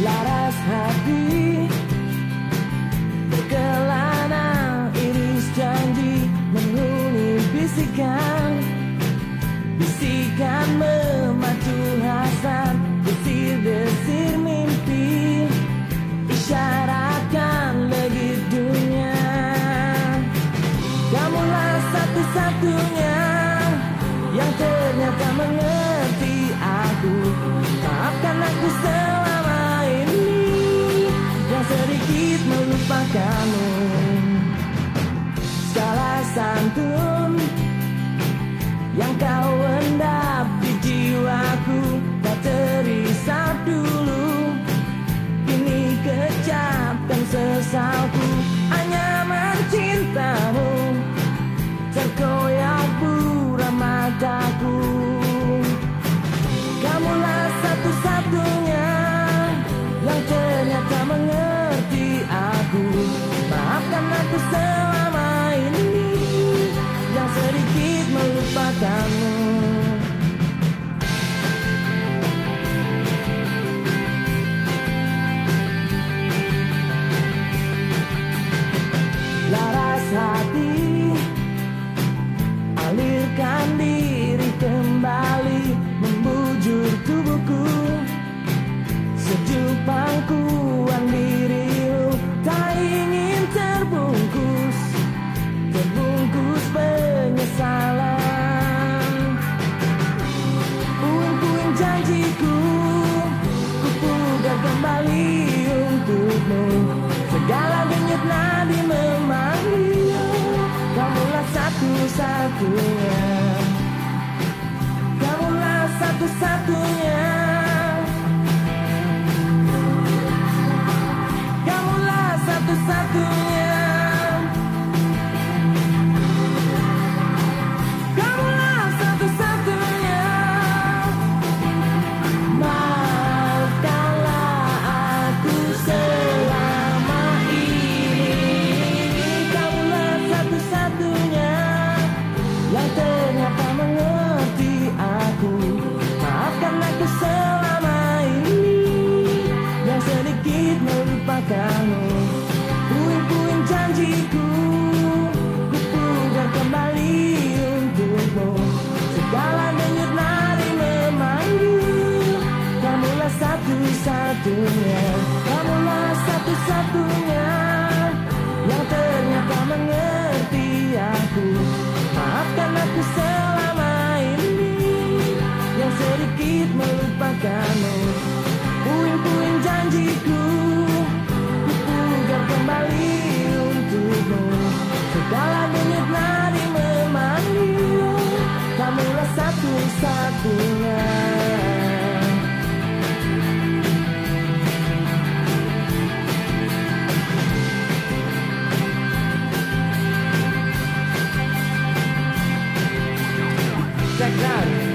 Laras hati. Berkelana iris janji Menghuni bisikan Bisikan memacu hasrat Desir-desir mimpi. Isyaratkan legit dunia. Kamulah satu-satunya Yang ternyata mengerti Yang kau endap di jiwaku penyesalan Puing-puing janjiku Ku pugar kembali untukmu. Segala denyut nadi memanggil Kamulah satu-satunya. Kamulah satu-satunya matamu Puing-puing janjiku Kupugar kembali untukmu. Segala denyut nari memanggil Kamulah satu-satunya Kamulah satu-satunya like that.